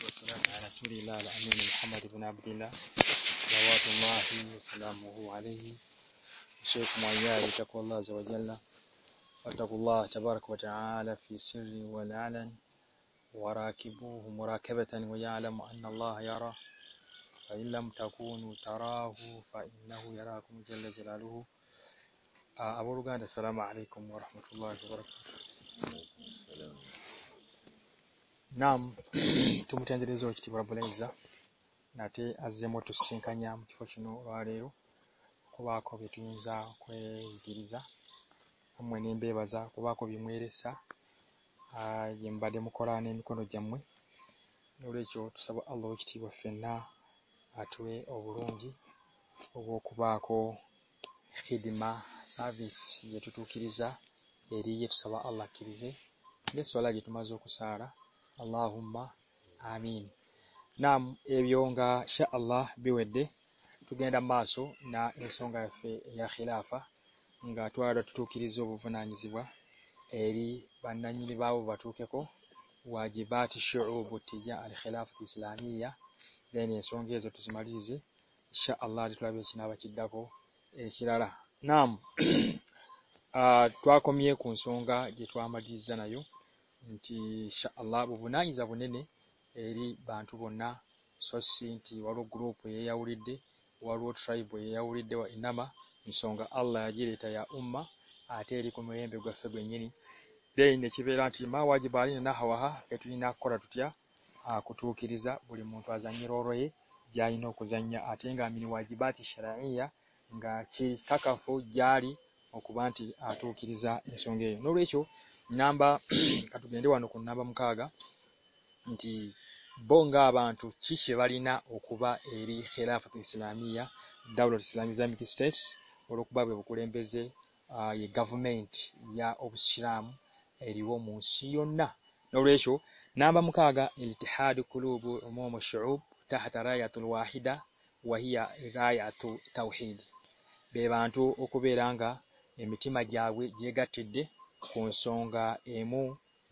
والسلام على رسول الله الله الله الله الله الله الله الأمين محمد بن عبد صلوات وسلامه عليه عز وجل واتقوا تبارك وتعالى في سر والعلن وراكبوه مراكبة ويعلم أن يرى فإن لم تكونوا تراه فإنه يراكم جل جلاله أبو رقان السلام عليكم ورحمة وبركاته نام تو مٹھے جیتیبر بولے جا نہو کبھی میم کبا کب موا گیم باد مکھانے گیمنس آلو کھیت بینا آٹو او روزی او کب آما سا بیس یہ سب آللہ خیر جیسو لما جو سا آ اللہ ہم نام گا آللہ بیو دے تک نا باندھا جی باتس مارے اللہ کو نام کون سا جیتو آ لوب نا ہنجا بونے ار بانٹو نا سوارو گرو ہوئی او ریوارو ٹرائی ہوئے اوری دا ان کوئی نیچے آتی ما نا ہاؤ یہ نا کورتوتی آری منتواز جائی رو ری جائی نو کو جائنی آٹھی گامی وی بھئی گاچھی سا کو بان کنگ نو ریسو نامب نام بھى بن گانٹو چيسيوارى نہيا اسلامى ڈاليا ميں اسٹيٹس اور كوريم بے زيے گومينٹ يا شرام ايرى مونسين نہيشو نہ كہا دكلو بھم مشروب واحد وہيا بي بانٹو اكو بيرا گا ميٹھى مائي سو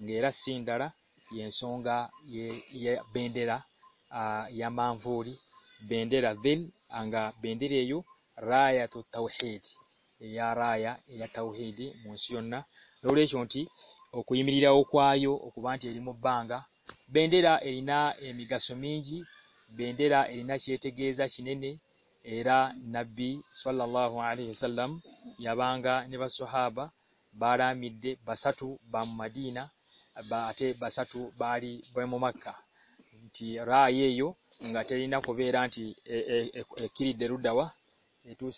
گیر گا بیندیرا مودیرا مون سوڑی سونچیوان بان گا بیندیرا ارینا گاسومی جی بیندیرا ارینا چیت گی جی نبی سو اللہ علیہ وسلم یا بن گا سواب بارہ می باسات بام آٹے باسات باری بھائی مماکو نا کون کیر دیرواوا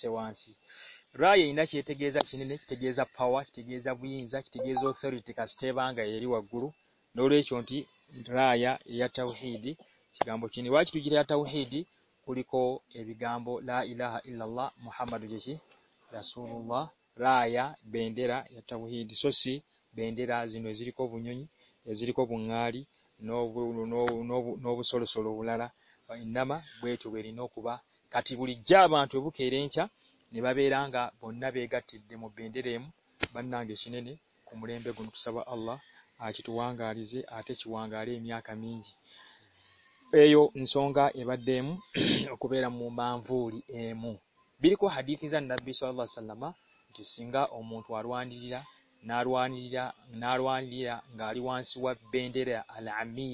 سیوا را گیا جا کلک گیا جافوا کبھی گے با گا ریوا گرو ریونیا گولا را بیندا سی بیندیرا جن زری کو بوزری کو بُاری نو بو سول سولو بول رہا ماٹوئی نوبا کا جا بات بو ریبا بننا ناسن آ گری آٹھ چوا گاری میم ای گا دم اکبیر ما بوری ایم بھی ہادی زندہ اللہ رواروانیہ گا روانسی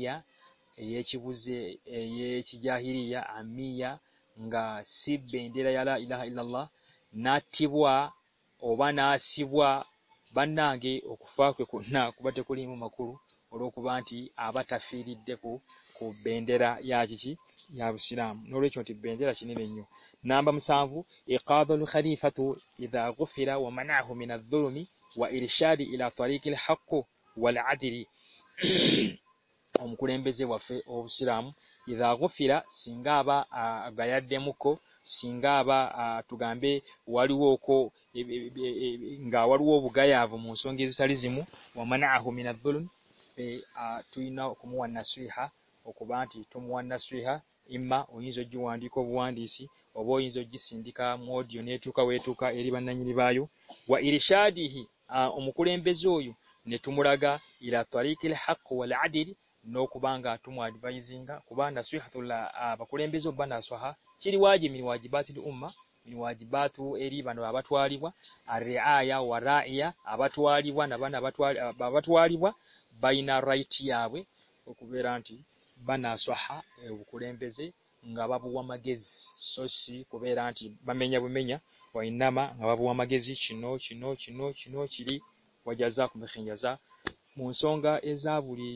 گاسی بیندیر نہ آب دیکھو بیندیرا ya busilamu nolwekyo nti bendera kinene nnyo namba musanvu iqadhul khalifatu idha ghufira wa manahu min adh-dhulmi wa irshadi ila tariqil haqq wal adli omukulembeze waffe obusilamu idha ghufira singa aba agayaddemuko singa aba tugambe waliwooko nga waliwo obugayaavu mu nsonga ezitali zimu wa manahu min adh-dhulmi tulina okumuwa nasiha okuba nti tumuwa nasiha اما اویئن اوی جنکا مو نیٹوانواش آمبے مرا گا رہی کے آبا گا تما دیبنگا سوئی ہاتھ لوگ بانا سوا چیریواد بات اری بانو آبادی آ ری آواری نبھاتواری بائی نا ری آئی ران بانا سوایا جی گاوا ما گے سوسی کبھی رانچہ میگا بو میئیں ہوں نامزین چری منسوگ اا بری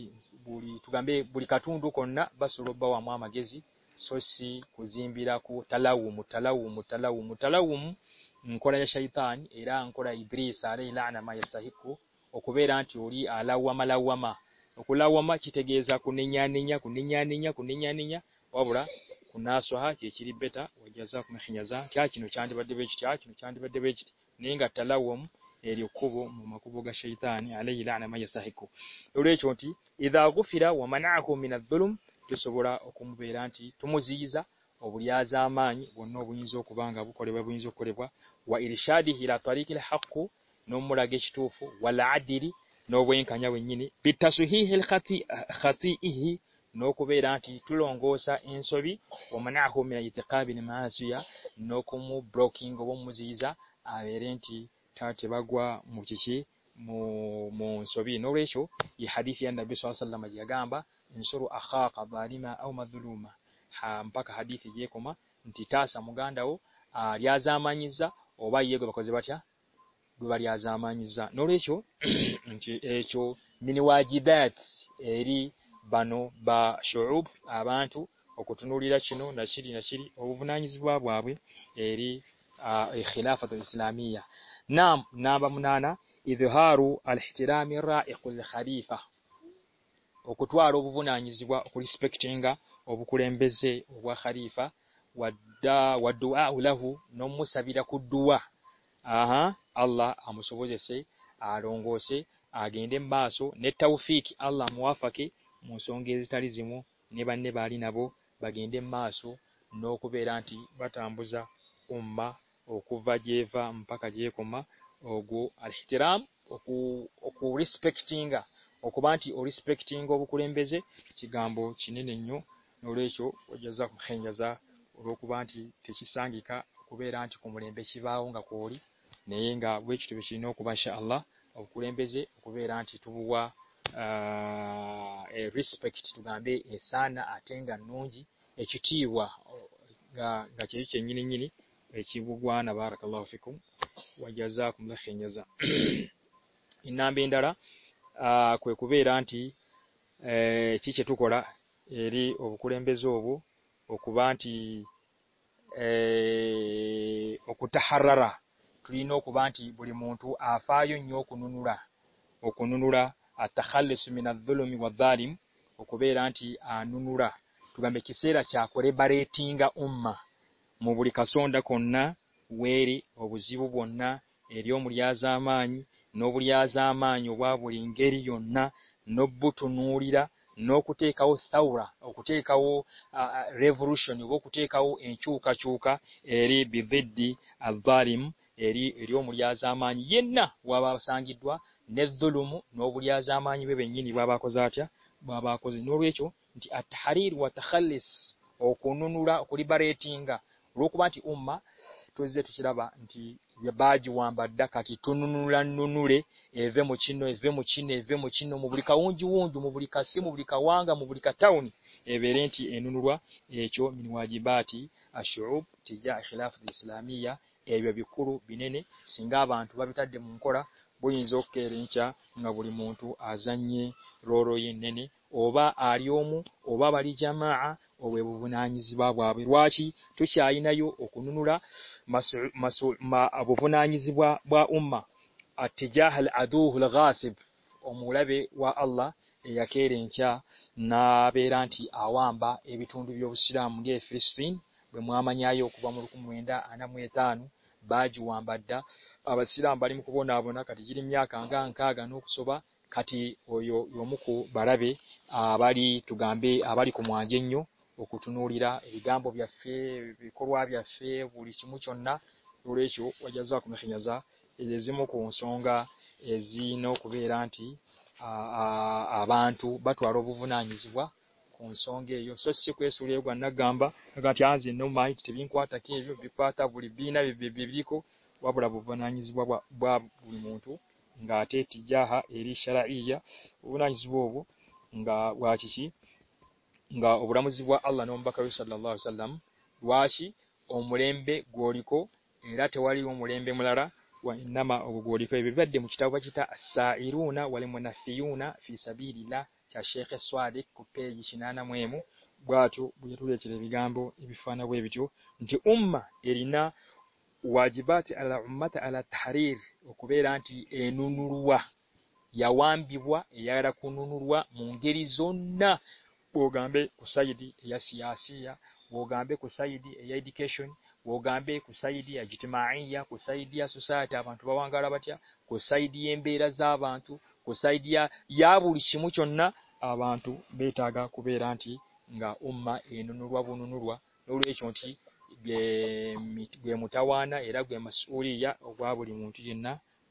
بریانے بری کاٹو نا بس با ما گے جی سوسی کو جیمیر تالاؤ مو لمال مولاؤ کوئی تان ایران کوئی بری سر لاسو کو رانتی اویری لوا ما لوا ما Okulawama kitegeeza kunenyaanenya kunenyaanenya kunenyaanenya wabula kunaasoha kye kiri beta wajaza kumekinyaza kya kino kyandibadde bwe kiti kino kyandibadde bwe kiti naye nga talawamu eryo kkubo mu makubo ga shayitaani alayhi laana ma yasahiku olwekyo nti idha gufira wamanaakum min adhulum tusobola okumubeera nti tumuziyiza obulyaza amaanyi bwonna obuyinza okuba nga bukolebwa buyinza okukolebwa wa irshadihi ila tariiki lhaqu n'omulaga ekituufu wal adili نو یہ سو نو کو موجی جا رینا می ماد اللہ می گاؤں ہادی کو گاندا آ یا جا mine جا وہ gubali azamanyiza nolecho nti echo mini wajibat eri bano ba shuub abantu okutunulira kino na kiri na kiri obuvunanyizibwa bwabwe eri ikhilafatu uh, islamiya nam namba munana idhharu alihtirami ra'iq alkhalifa okutwala obuvunanyizibwa okurespectinga obukulembeze obwa khalifa wadda wadua lahu nomusabira kudua آ ہاں آللہ آ موسم جیسے آ روشے آ گیندے ما اساؤ آللہ موافی مس گی تاری باری نو بیندے ماسو نوبی رانتی بات بکوا جی با امپاکما ROMs praying بکوا آنسپریک چیئیں گومے سے گامو چینے رو کو آتی تھی سن گیو ران بڑے با گا کو نی گا وہ چیٹ نو کوزے بوبی ارا آن ریس پیک آٹا نو چی ہوا چینی لینگی بوا برافیم آبی ارا آنٹی چی چکا اری بو کو بکوبہ آنٹی کو نوب آٹو نو نورا نورا نو نورا کھا بارے گا بڑی کسو جی بو بننا اری بڑی زام نو بڑی جامع بڑی گیرنا کٹ ریبولوشن کتے کا چوا چو کام نو مچھین مچھن نو میری ابو بھی کورو بھی بانٹوا دونہ بھنجو کے بڑی مو آجا رو رونے بہ آئی جام تی آئی نا وہ کون جا دل گاسی اموا آللہ ای ری نا ران با دے فرین ما می آئی کو ما موبائل بار موکبا گیما کا مو بارا گم آباری کو موت نورا گان بہت فورآ فوری مچن چویہ نا سنیا منگا نو رن آ بن باتو رو بول نئی جوا سو گے سوری نہ سلام واسی امر بے گوری کومرمبے ملا را ان گوری کو چھا چا ارو نا منا پی نا فی سا cha Sheikh Swadi ku page 8 mwemu bwatu bwetule kile bigambo ibifana bwe bityo nti umma erina wajibati ala ummata ala tahrir okubera anti enunuruwa yawambibwa eyala kununuruwa mu ngeri zonna bogambe ku Saidi ya siyasi ya bogambe ku Saidi ya education bogambe ku Saidi ya jitimaiya ku Saidi ya society abantu bawangala batya ku Saidi yembera za پائی بوی سمنا آٹو بیٹا گا کبھی رانچ اما یہ نوروا بو نو نوروا لو ری چنتی متانا بہت بڑی موتی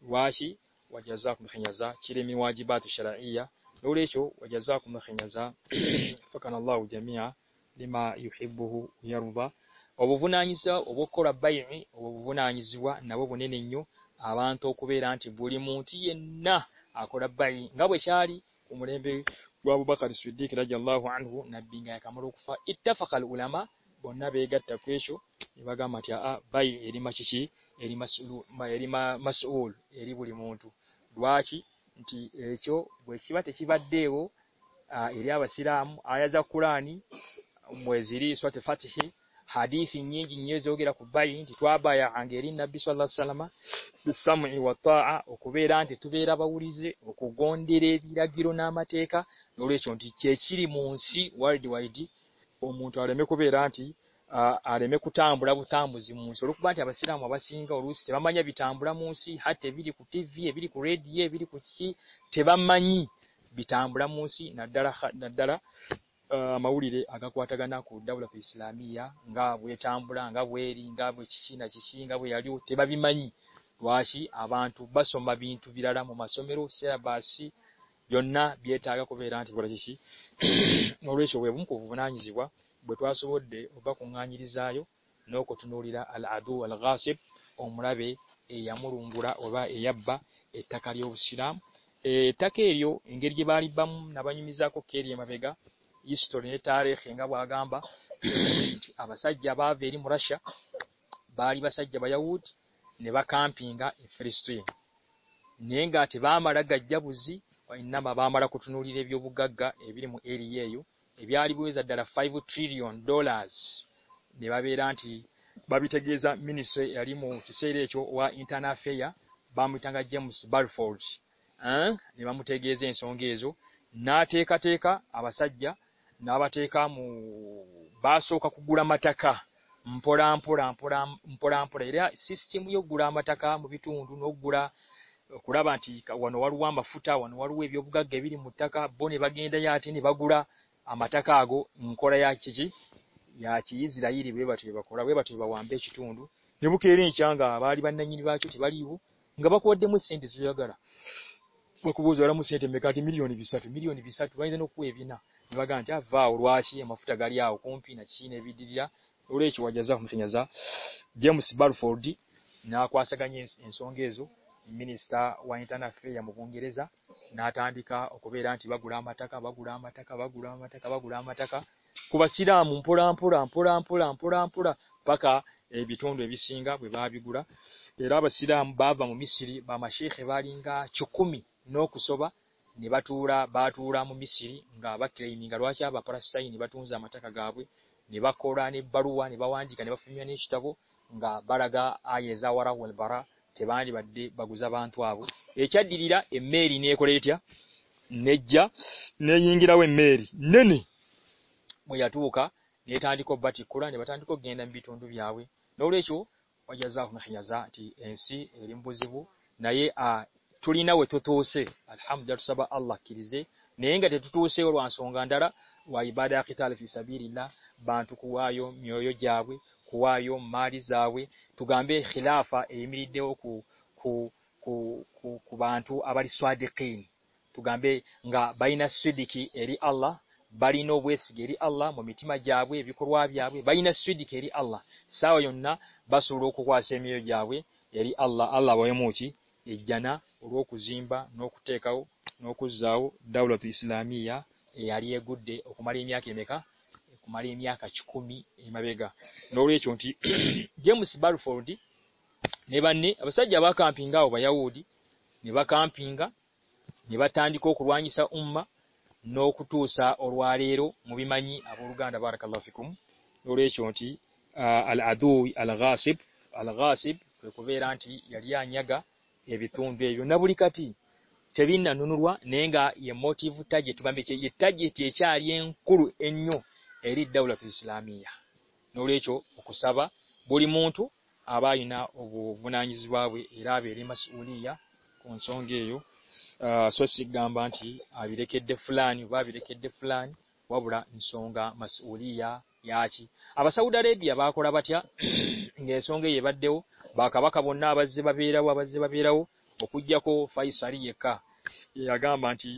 اویا جا چیری بات سر لو ری چوک جا کاپانیہ ما یہ بہو روبا بوبو نانی بوا کر باٮٔی بوبو ناوا نا وہ بنیا نیو آبانو کبھی رانتی بری موتی دے آ جا کو ہادی گیئیں بایا گرین سولہ ران تھی رابعاڑی ری رو نامات کامبا مانی بڑا موسی ناڑ معی دے آگا کون سونا جا بتوا سو گانا جاو نو نو راو الہ ایم روم بورا کاری کے بارے جا رہی گا اسٹورینگا با گا ہم با آئی با میب کم پینگا نی گاتے با مرا گیا جی نام کتن گاگا ٹریلی ڈلارے با باب گیا گامس بار متو نا ٹھیک ٹھیک آبا سیدھا ناب مو با سو گورا ما فرام پڑا گورا ما بھی ہوں نو گورا بات رو آپ فوٹا نواوی موت کا بوبا گیندا نیبا گورا تھا آگوڑا جائے اربی بات بابا ہوں گا منسوخ گا فی نا چوائیاں بار فور دی نہ کوئی رانچہ گرا مت کا با گڑا مت کا با گڑا مت کا گڑا کام پورا پورا پکاؤ گا گورا مری با سیواری گا چوکمی نو کچھ بہ نیبا ٹورا بات با گارو پاس میٹھا گھابے نبا کورا ناروا نی با فمیٹا بارا گا آئی جاؤ راوی بارا بابوا دی میر نیتھ میرے میتھو اکا نیٹو باٹی کوئی نو ریو اہم بوجھ نئے آ چھڑی نہاری نو گیری اللہ میٹھی مائی جا بھی دکھے اللہ بس روا سے میو جاوے اللہ اللہ ووجی ejjana olw'okuzimba n'okuteekawo n'okuzzaawo dawulatu isilamiya eyali egudde okumala emyaka emeka okumala emyaka kikumi emabega n'olwekyo nti james barford ne banne abasajja bakampinga abo bayawuudi ne bakampinga ne batandika okulwanyisa umma n'okutuusa olwaleero mu bimanyi abooluganda barakallahu fikum n'olwekyo nti al adui al ghasib al ghasib kwe kubeera nti yali anyaga ebitundu ebyo na buli kati tebinnanunulwa naye nga ye motive target bambe ye target ekyali enkulu ennyo eri daulatu isilamiya n'olwekyo okusaba buli muntu aba alina obuvunaanyizibwa bwe era abeere masuliya ku nsonga eyo uh, so sigamba nti abirekedde fulaani oba abirekedde fulaani wabula nsonga masuliya yaki abasaudi arabia bakola batya ng'ensonga eyo ebaddewo bakabaka bonna abazze babeerawo abazze babeerawo okujjako faisali yeka yagamba nti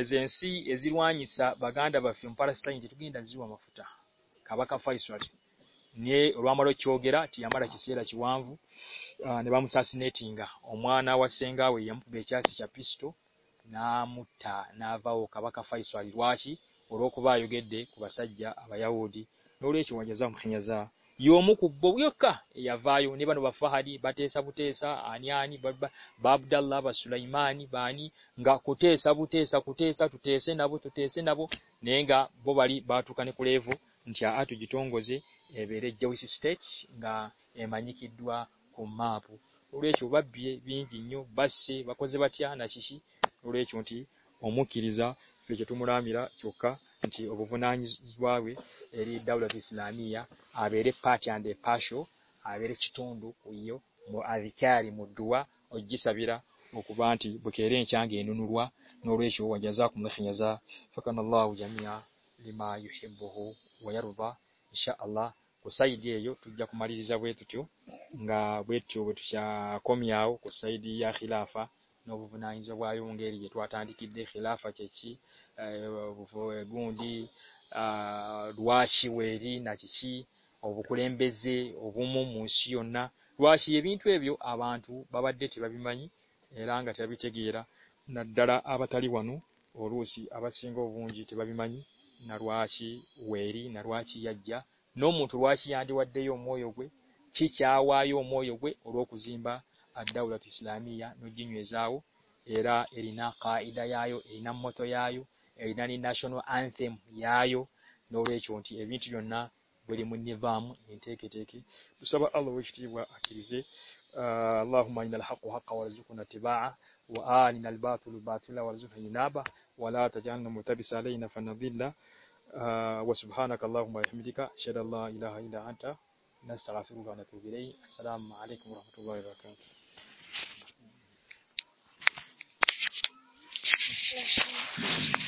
ezensi ezirwanyisa baganda baffe palestine tetugenda ziwa mafuta kabaka faisali niye olwamala okyogera ti yamala kiseera kiwanvu ne bamusasinetinga omwana wa we yamukuba ekyasi kya pisito n'amutta n'avaawo kabaka faisali lwaki olw'okuba ayogedde ku basajja abayawudi n'olwekyo wajaza mukenyaza بوا با نی بانوا باتے آپ ڈاللہ باسولہ بتے نابو تیسے نابو نی گا باری بات پڑے بو منگوزی ایوسی میڈوا موسو باسی با کو چوی امکا مرا میرا چوکا آبے آبے اویسا بکوا آنکھیں گے نووا نوری سویا جا سوئن لوزا میم بواروبا اللہ وہ سہوا ماری کمیافا نو بناج آئے دیکھ لے بہت روای نا جیسی بو کو لمبے جی بو موموسی رواسی یہ بھی آبانہ بمانی گیرا دا آبات نو روسی آباد جیتبا روای ناروا گیا نو متواسی موچیا او آئی روزیم adawla islamia nojinywezawo era erina kaida yayo erina moto yayo erina ni national anthem yayo nolwekyo nti ebintu byonna buli mu nivaamu enteeketeeke tusaba allah wekitiibwa akkirize اللهم إن الحق حق ورزقنا اتباعه وآلنا الباطل باطلا ورزقنا جنابه ولا تجعلنا متبس علينا فنضل وسبحانك اللهم وبحمدك أشهد الله إله إلا أنت نستغفرك ونتوب إليه السلام عليكم ورحمة الله وبركاته Thank you.